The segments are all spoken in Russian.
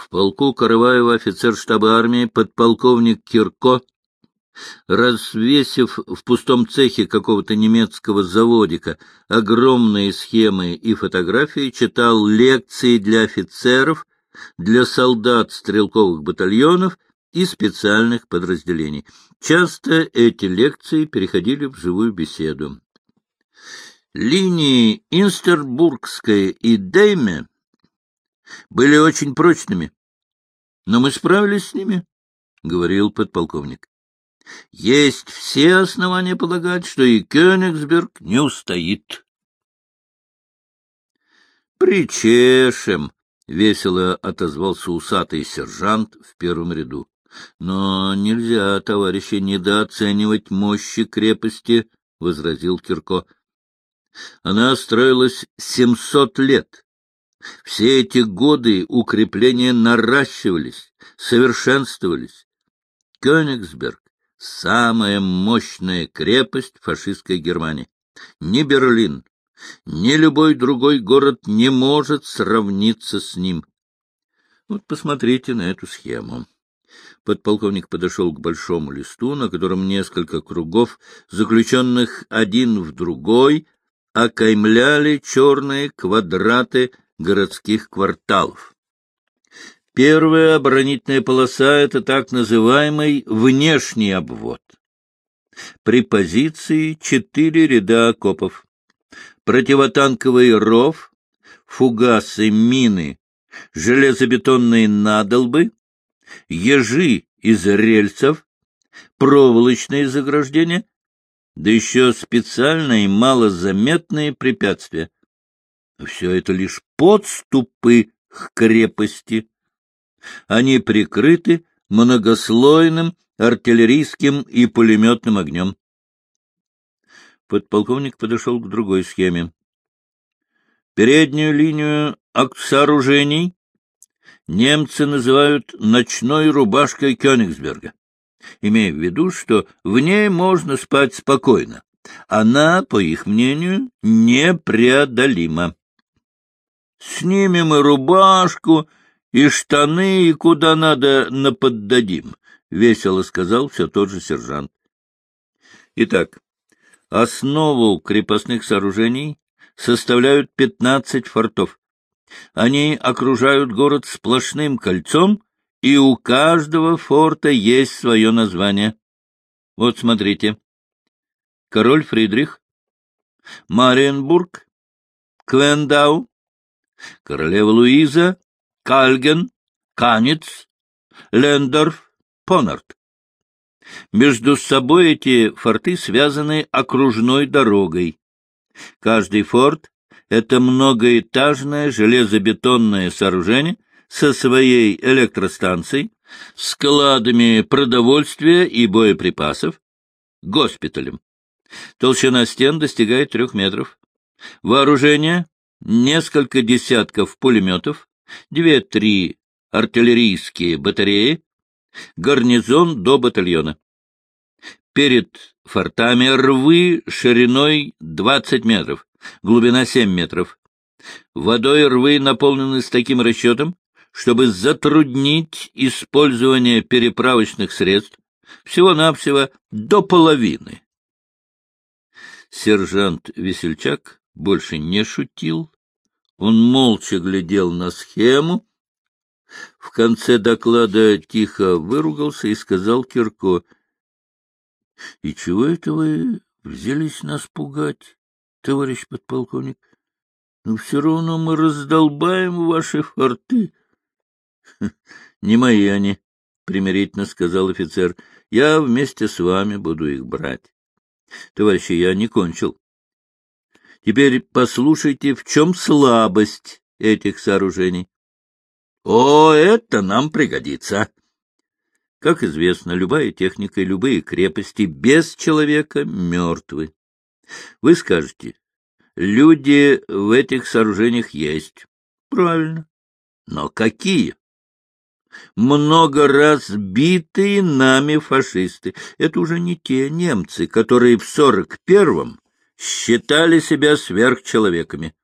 В полку Караваева офицер штаба армии подполковник Кирко, развесив в пустом цехе какого-то немецкого заводика огромные схемы и фотографии, читал лекции для офицеров, для солдат стрелковых батальонов и специальных подразделений. Часто эти лекции переходили в живую беседу. Линии Инстербургская и Дейме были очень прочными, но мы справились с ними, — говорил подполковник. Есть все основания полагать, что и Кёнигсберг не устоит. «Причешем!» — весело отозвался усатый сержант в первом ряду. Но нельзя, товарищи, недооценивать мощи крепости, — возразил Кирко. Она строилась семьсот лет. Все эти годы укрепления наращивались, совершенствовались. Кёнигсберг — самая мощная крепость фашистской Германии. Ни Берлин, ни любой другой город не может сравниться с ним. Вот посмотрите на эту схему. Подполковник подошел к большому листу, на котором несколько кругов, заключенных один в другой, окаймляли черные квадраты городских кварталов. Первая оборонительная полоса — это так называемый внешний обвод. При позиции четыре ряда окопов. Противотанковый ров, фугасы, мины, железобетонные надолбы, ежи из рельсов, проволочные заграждения, да еще специальные малозаметные препятствия. Все это лишь подступы к крепости. Они прикрыты многослойным артиллерийским и пулеметным огнем. Подполковник подошел к другой схеме. Переднюю линию сооружений немцы называют ночной рубашкой Кёнигсберга, имея в виду, что в ней можно спать спокойно. Она, по их мнению, непреодолима. Снимем и рубашку, и штаны, и куда надо наподдадим, — весело сказал все тот же сержант. Итак, основу крепостных сооружений составляют пятнадцать фортов. Они окружают город сплошным кольцом, и у каждого форта есть свое название. Вот смотрите. Король Фридрих, Мариенбург, Квендау, королева Луиза, Кальген, Канец, Лендорф, Понарт. Между собой эти форты связаны окружной дорогой. Каждый форт — это многоэтажное железобетонное сооружение со своей электростанцией, складами продовольствия и боеприпасов, госпиталем. Толщина стен достигает трех метров. Вооружение несколько десятков пулеметов, две-три артиллерийские батареи, гарнизон до батальона. Перед фортами рвы шириной 20 метров, глубина 7 метров. Водой рвы наполнены с таким расчетом, чтобы затруднить использование переправочных средств всего-навсего до половины. Сержант Весельчак больше не шутил. Он молча глядел на схему. В конце доклада тихо выругался и сказал Кирко, — И чего это вы взялись нас пугать, товарищ подполковник? Ну, все равно мы раздолбаем ваши форты. — Не мои они, — примирительно сказал офицер. — Я вместе с вами буду их брать. Товарищи, я не кончил. Теперь послушайте, в чем слабость этих сооружений. О, это нам пригодится. Как известно, любая техника и любые крепости без человека мертвы. Вы скажете, люди в этих сооружениях есть. Правильно. Но какие? Много раз битые нами фашисты. Это уже не те немцы, которые в сорок первом считали себя сверхчеловеками.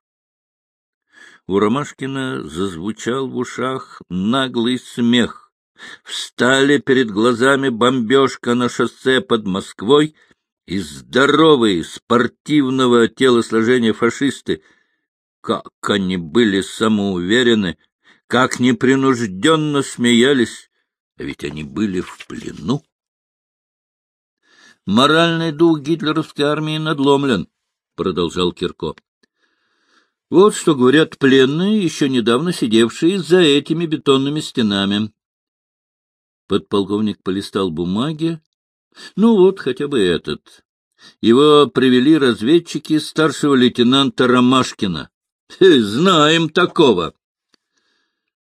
У Ромашкина зазвучал в ушах наглый смех. Встали перед глазами бомбежка на шоссе под Москвой и здоровые спортивного телосложения фашисты. Как они были самоуверены, как непринужденно смеялись, ведь они были в плену. Моральный дух гитлеровской армии надломлен, — продолжал Кирко. Вот что говорят пленные, еще недавно сидевшие за этими бетонными стенами. Подполковник полистал бумаги. Ну вот, хотя бы этот. Его привели разведчики старшего лейтенанта Ромашкина. Знаем такого.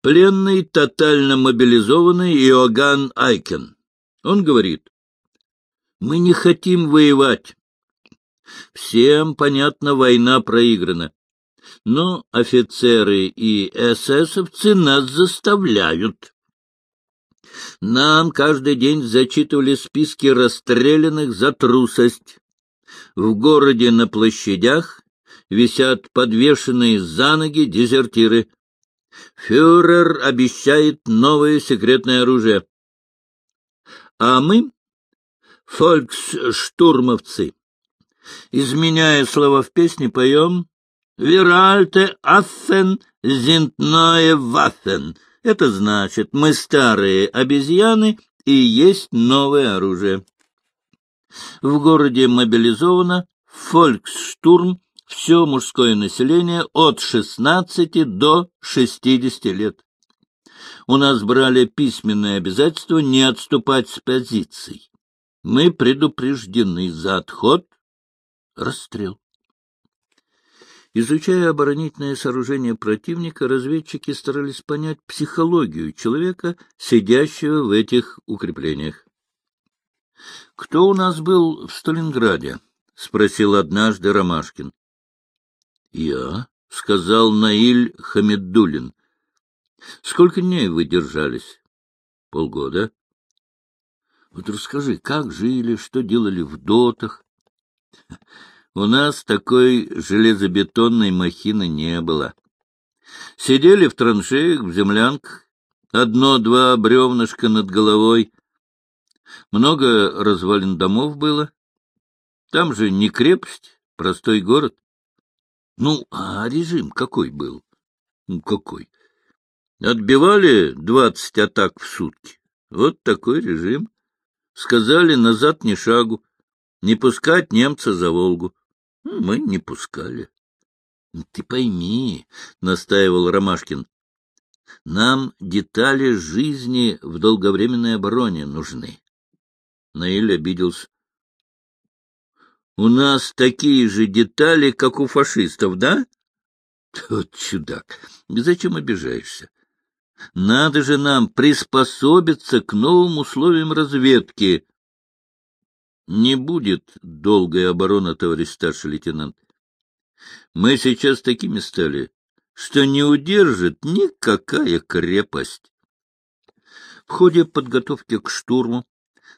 Пленный, тотально мобилизованный Иоганн Айкен. Он говорит, мы не хотим воевать. Всем, понятно, война проиграна. Но офицеры и эсэсовцы нас заставляют. Нам каждый день зачитывали списки расстрелянных за трусость. В городе на площадях висят подвешенные за ноги дезертиры. Фюрер обещает новое секретное оружие. А мы, фольксштурмовцы, изменяя слова в песне, поем «Виральте аффен зинтное ваффен». Это значит, мы старые обезьяны и есть новое оружие. В городе мобилизовано фольксштурм все мужское население от 16 до 60 лет. У нас брали письменное обязательство не отступать с позиций. Мы предупреждены за отход — расстрел. Изучая оборонительное сооружение противника, разведчики старались понять психологию человека, сидящего в этих укреплениях. — Кто у нас был в Сталинграде? — спросил однажды Ромашкин. — Я, — сказал Наиль Хамеддулин. — Сколько дней вы держались? — Полгода. — Вот расскажи, как жили, что делали в дотах? У нас такой железобетонной махины не было. Сидели в траншеях, в землянках, одно-два бревнышка над головой. Много развалин домов было. Там же не крепость, простой город. Ну, а режим какой был? Ну, какой? Отбивали двадцать атак в сутки. Вот такой режим. Сказали назад ни шагу, не пускать немца за Волгу. Мы не пускали. — Ты пойми, — настаивал Ромашкин, — нам детали жизни в долговременной обороне нужны. Наиль обиделся. — У нас такие же детали, как у фашистов, да? — Вот чудак, зачем обижаешься? Надо же нам приспособиться к новым условиям разведки. Не будет долгой обороны, товарищ старший лейтенант. Мы сейчас такими стали, что не удержит никакая крепость. В ходе подготовки к штурму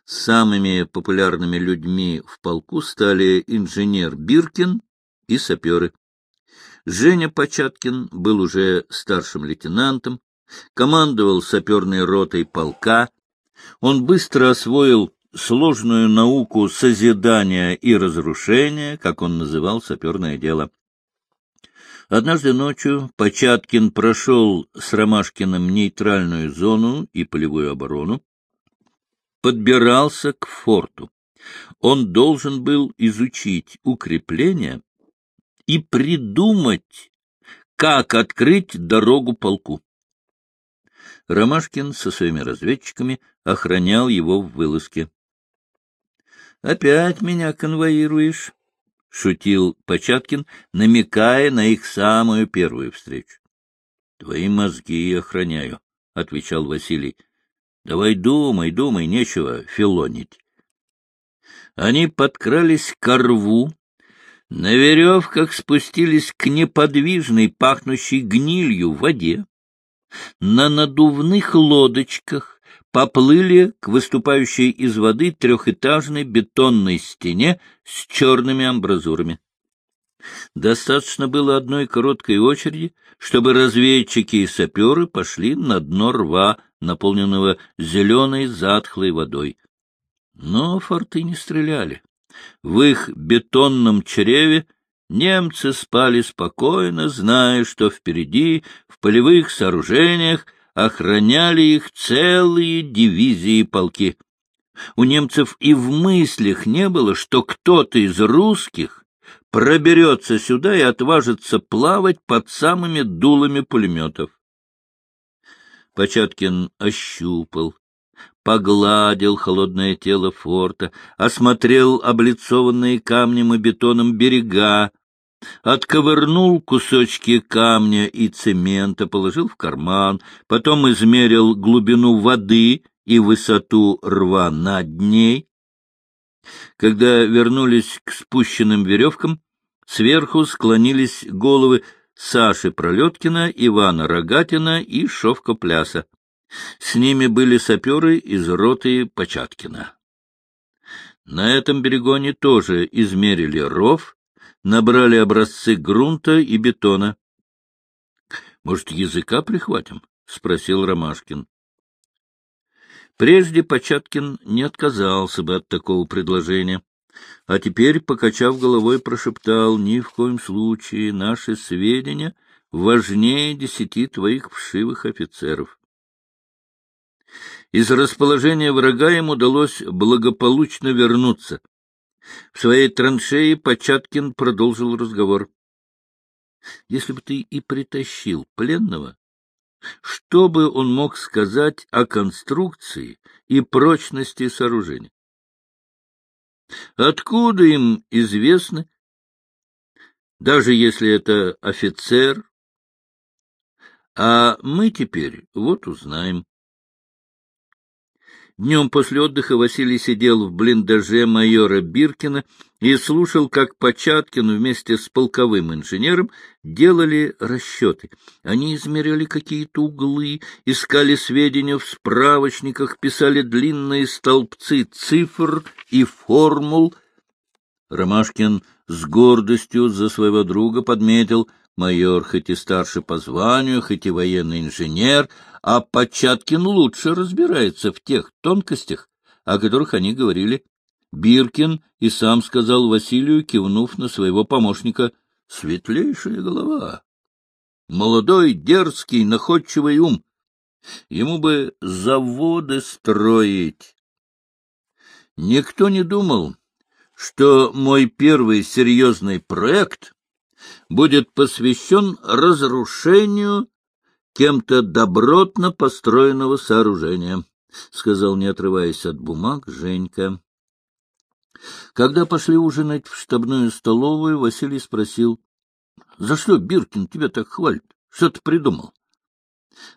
самыми популярными людьми в полку стали инженер Биркин и саперы. Женя Початкин был уже старшим лейтенантом, командовал саперной ротой полка. Он быстро освоил сложную науку созидания и разрушения, как он называл саперное дело. Однажды ночью Початкин прошел с Ромашкиным нейтральную зону и полевую оборону, подбирался к форту. Он должен был изучить укрепления и придумать, как открыть дорогу полку. Ромашкин со своими разведчиками охранял его в вылазке. — Опять меня конвоируешь? — шутил Початкин, намекая на их самую первую встречу. — Твои мозги охраняю, — отвечал Василий. — Давай думай, думай, нечего филонить. Они подкрались к рву, на веревках спустились к неподвижной, пахнущей гнилью воде, на надувных лодочках поплыли к выступающей из воды трехэтажной бетонной стене с черными амбразурами. Достаточно было одной короткой очереди, чтобы разведчики и саперы пошли на дно рва, наполненного зеленой затхлой водой. Но форты не стреляли. В их бетонном чреве немцы спали спокойно, зная, что впереди, в полевых сооружениях, охраняли их целые дивизии полки. У немцев и в мыслях не было, что кто-то из русских проберется сюда и отважится плавать под самыми дулами пулеметов. Початкин ощупал, погладил холодное тело форта, осмотрел облицованные камнем и бетоном берега, отковырнул кусочки камня и цемента, положил в карман, потом измерил глубину воды и высоту рва над ней. Когда вернулись к спущенным веревкам, сверху склонились головы Саши Пролеткина, Ивана Рогатина и Шовка Пляса. С ними были саперы из роты Початкина. На этом берегу они тоже измерили ров, набрали образцы грунта и бетона. — Может, языка прихватим? — спросил Ромашкин. Прежде Початкин не отказался бы от такого предложения, а теперь, покачав головой, прошептал, «Ни в коем случае наши сведения важнее десяти твоих вшивых офицеров». Из расположения врага им удалось благополучно вернуться. В своей траншеи Початкин продолжил разговор. — Если бы ты и притащил пленного, что бы он мог сказать о конструкции и прочности сооружения? Откуда им известно, даже если это офицер? А мы теперь вот узнаем. Днем после отдыха Василий сидел в блиндаже майора Биркина и слушал, как Початкин вместе с полковым инженером делали расчеты. Они измеряли какие-то углы, искали сведения в справочниках, писали длинные столбцы цифр и формул. Ромашкин с гордостью за своего друга подметил, майор хоть и старше по званию, хоть и военный инженер, а Початкин лучше разбирается в тех тонкостях, о которых они говорили. Биркин и сам сказал Василию, кивнув на своего помощника, «Светлейшая голова, молодой, дерзкий, находчивый ум. Ему бы заводы строить». Никто не думал, что мой первый серьезный проект будет посвящен разрушению кем-то добротно построенного сооружения, — сказал, не отрываясь от бумаг, Женька. Когда пошли ужинать в штабную столовую, Василий спросил, — За что Биркин тебя так хвалит? Что ты придумал?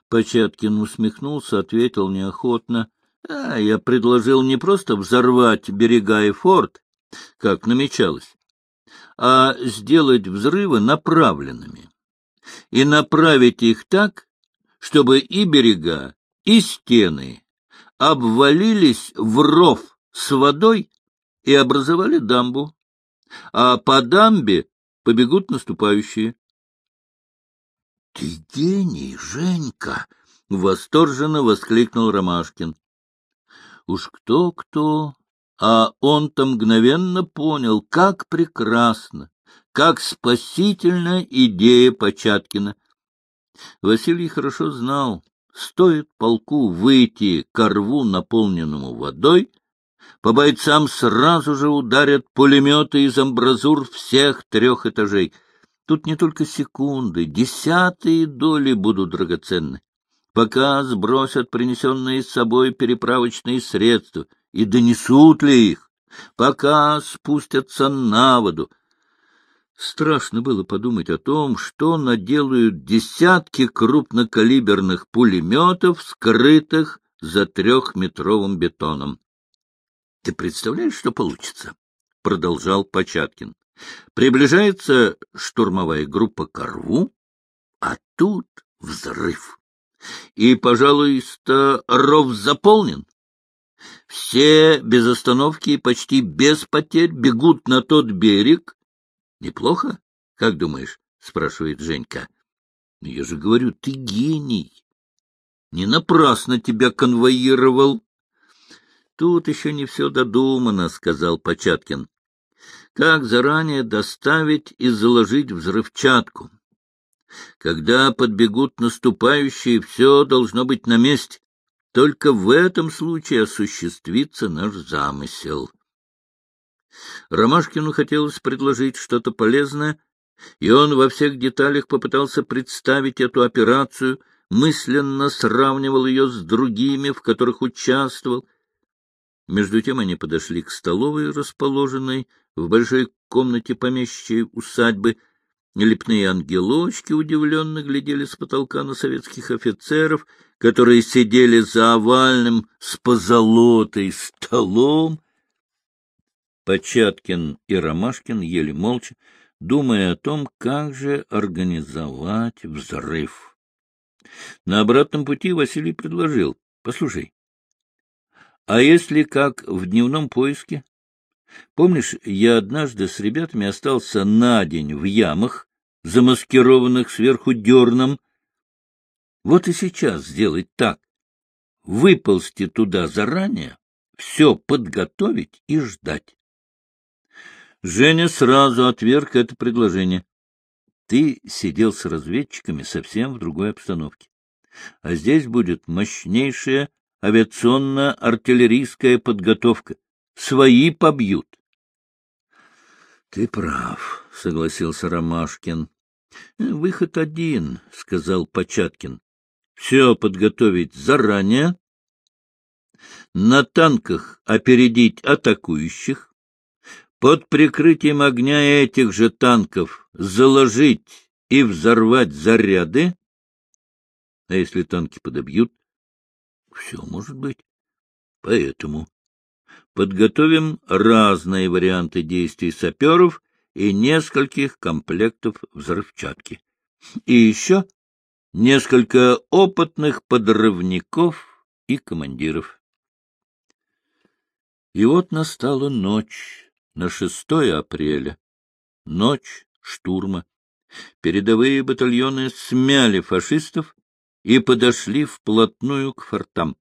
Початкин усмехнулся, ответил неохотно. — А, я предложил не просто взорвать берега и форт, как намечалось, а сделать взрывы направленными и направить их так, чтобы и берега, и стены обвалились в ров с водой и образовали дамбу, а по дамбе побегут наступающие. — Ты гений, Женька! — восторженно воскликнул Ромашкин. Уж кто-кто, а он-то мгновенно понял, как прекрасно, как спасительна идея Початкина. Василий хорошо знал, стоит полку выйти к рву, наполненному водой, по бойцам сразу же ударят пулеметы из амбразур всех трех этажей. Тут не только секунды, десятые доли будут драгоценны. Пока сбросят принесенные с собой переправочные средства, и донесут ли их, пока спустятся на воду, Страшно было подумать о том, что наделают десятки крупнокалиберных пулеметов, скрытых за трехметровым бетоном. — Ты представляешь, что получится? — продолжал Початкин. — Приближается штурмовая группа к рву, а тут взрыв. И, пожалуй, ров заполнен. Все без остановки и почти без потерь бегут на тот берег, Неплохо? Как думаешь? — спрашивает Женька. — Я же говорю, ты гений. Не напрасно тебя конвоировал. — Тут еще не все додумано, — сказал Початкин. — Как заранее доставить и заложить взрывчатку? Когда подбегут наступающие, все должно быть на месте. Только в этом случае осуществится наш замысел. Ромашкину хотелось предложить что-то полезное, и он во всех деталях попытался представить эту операцию, мысленно сравнивал ее с другими, в которых участвовал. Между тем они подошли к столовой, расположенной в большой комнате помещичьей усадьбы. Лепные ангелочки удивленно глядели с потолка на советских офицеров, которые сидели за овальным с позолотой столом. Початкин и Ромашкин ели молча, думая о том, как же организовать взрыв. На обратном пути Василий предложил, — Послушай, а если как в дневном поиске? Помнишь, я однажды с ребятами остался на день в ямах, замаскированных сверху дерном. Вот и сейчас сделать так. Выползти туда заранее, все подготовить и ждать. Женя сразу отверг это предложение. Ты сидел с разведчиками совсем в другой обстановке. А здесь будет мощнейшая авиационно-артиллерийская подготовка. Свои побьют. — Ты прав, — согласился Ромашкин. — Выход один, — сказал Початкин. — Все подготовить заранее, на танках опередить атакующих, под прикрытием огня этих же танков заложить и взорвать заряды, а если танки подобьют, все может быть. Поэтому подготовим разные варианты действий саперов и нескольких комплектов взрывчатки. И еще несколько опытных подрывников и командиров. И вот настала ночь на 6 апреля, ночь штурма. Передовые батальоны смяли фашистов и подошли вплотную к фортам.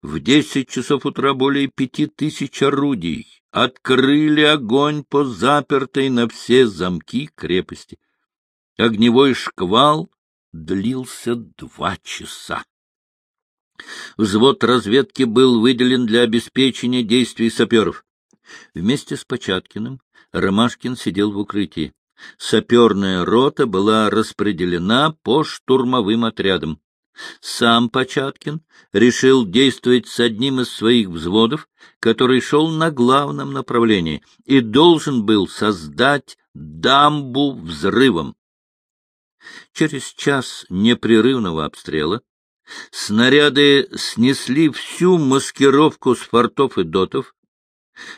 В десять часов утра более пяти тысяч орудий открыли огонь по запертой на все замки крепости. Огневой шквал длился два часа. Взвод разведки был выделен для обеспечения действий саперов. Вместе с Початкиным Ромашкин сидел в укрытии. Саперная рота была распределена по штурмовым отрядам. Сам Початкин решил действовать с одним из своих взводов, который шел на главном направлении и должен был создать дамбу взрывом. Через час непрерывного обстрела снаряды снесли всю маскировку с фортов и дотов,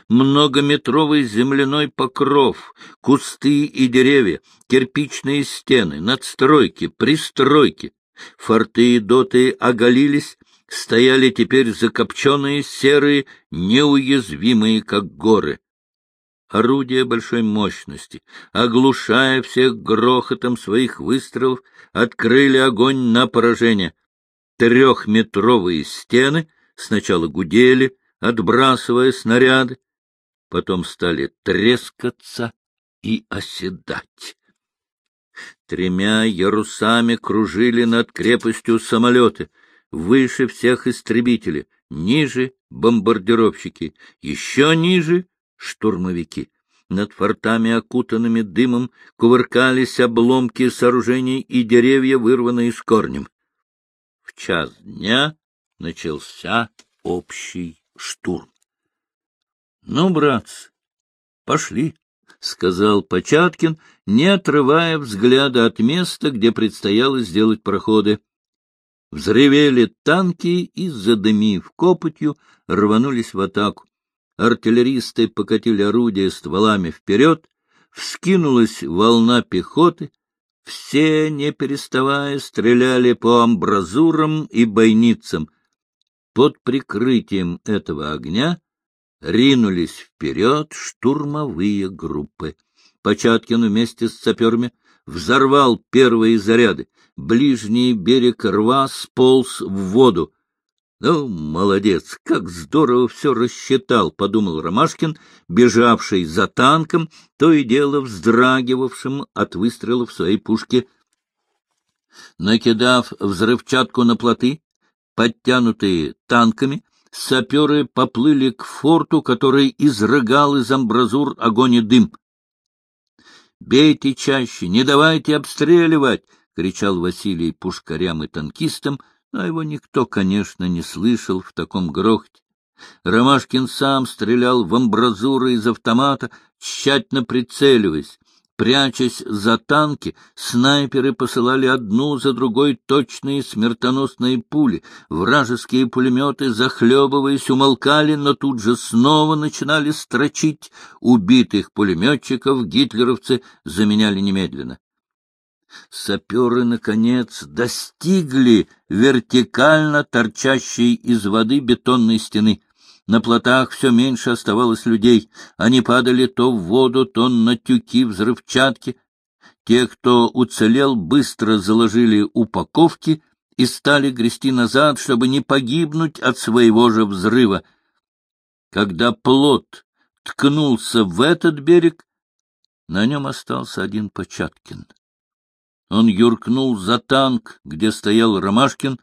многометровый земляной покров, кусты и деревья, кирпичные стены, надстройки, пристройки. Форты и доты оголились, стояли теперь закопченные, серые, неуязвимые, как горы. Орудия большой мощности, оглушая всех грохотом своих выстрелов, открыли огонь на поражение. Трехметровые стены сначала гудели, отбрасывая снаряды, потом стали трескаться и оседать. Тремя ярусами кружили над крепостью самолеты, выше всех истребители, ниже — бомбардировщики, еще ниже — штурмовики. Над фортами, окутанными дымом, кувыркались обломки сооружений и деревья, вырванные с корнем. В час дня начался общий штурм. — Ну, братцы, пошли, — сказал Початкин, не отрывая взгляда от места, где предстояло сделать проходы. Взревели танки и, задымив копотью, рванулись в атаку. Артиллеристы покатили орудия стволами вперед, вскинулась волна пехоты, все, не переставая, стреляли по амбразурам и бойницам — под прикрытием этого огня ринулись вперед штурмовые группы. Початкин вместе с саперами взорвал первые заряды. Ближний берег рва сполз в воду. Ну, молодец, как здорово все рассчитал, — подумал Ромашкин, бежавший за танком, то и дело вздрагивавшим от выстрелов своей пушки. Накидав взрывчатку на плоты, подтянутые танками, саперы поплыли к форту, который изрыгал из амбразур огонь и дым. — Бейте чаще, не давайте обстреливать! — кричал Василий пушкарям и танкистам, но его никто, конечно, не слышал в таком грохоте. Ромашкин сам стрелял в амбразуры из автомата, тщательно прицеливаясь. Прячась за танки, снайперы посылали одну за другой точные смертоносные пули. Вражеские пулеметы, захлебываясь, умолкали, но тут же снова начинали строчить. Убитых пулеметчиков гитлеровцы заменяли немедленно. Саперы, наконец, достигли вертикально торчащей из воды бетонной стены. На плотах все меньше оставалось людей. Они падали то в воду, то на тюки взрывчатки. Те, кто уцелел, быстро заложили упаковки и стали грести назад, чтобы не погибнуть от своего же взрыва. Когда плот ткнулся в этот берег, на нем остался один Початкин. Он юркнул за танк, где стоял Ромашкин.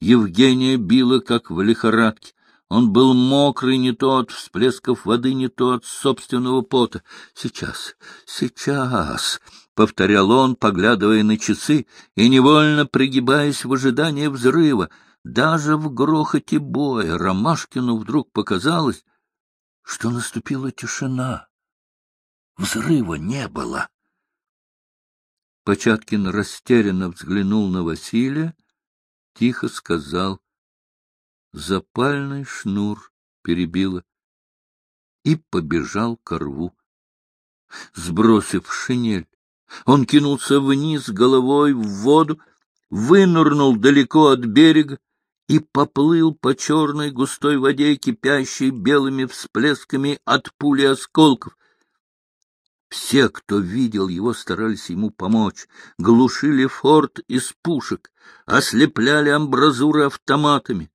Евгения била, как в лихорадке. Он был мокрый не то от всплесков воды, не то от собственного пота. «Сейчас, сейчас!» — повторял он, поглядывая на часы и невольно пригибаясь в ожидании взрыва. Даже в грохоте боя Ромашкину вдруг показалось, что наступила тишина. Взрыва не было. Початкин растерянно взглянул на Василия, тихо сказал. Запальный шнур перебило и побежал к рву. Сбросив шинель, он кинулся вниз головой в воду, вынырнул далеко от берега и поплыл по черной густой воде, кипящей белыми всплесками от пули осколков. Все, кто видел его, старались ему помочь, глушили форт из пушек, ослепляли амбразуры автоматами.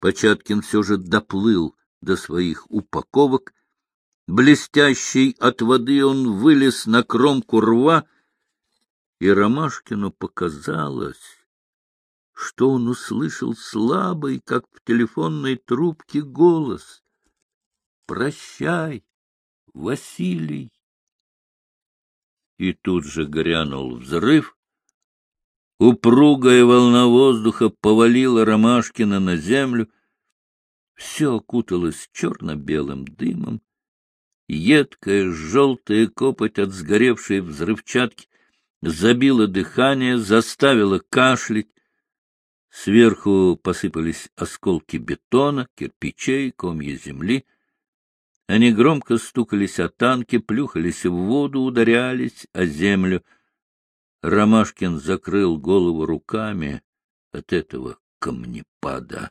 Початкин все же доплыл до своих упаковок. Блестящий от воды он вылез на кромку рва, и Ромашкину показалось, что он услышал слабый, как в телефонной трубке, голос. «Прощай, Василий!» И тут же грянул взрыв. Упругая волна воздуха повалила Ромашкина на землю. Все окуталось черно-белым дымом. Едкая желтая копоть от сгоревшей взрывчатки забила дыхание, заставила кашлять. Сверху посыпались осколки бетона, кирпичей, комья земли — они громко стукались о танки, плюхались в воду, ударялись о землю. Ромашкин закрыл голову руками от этого камнепада.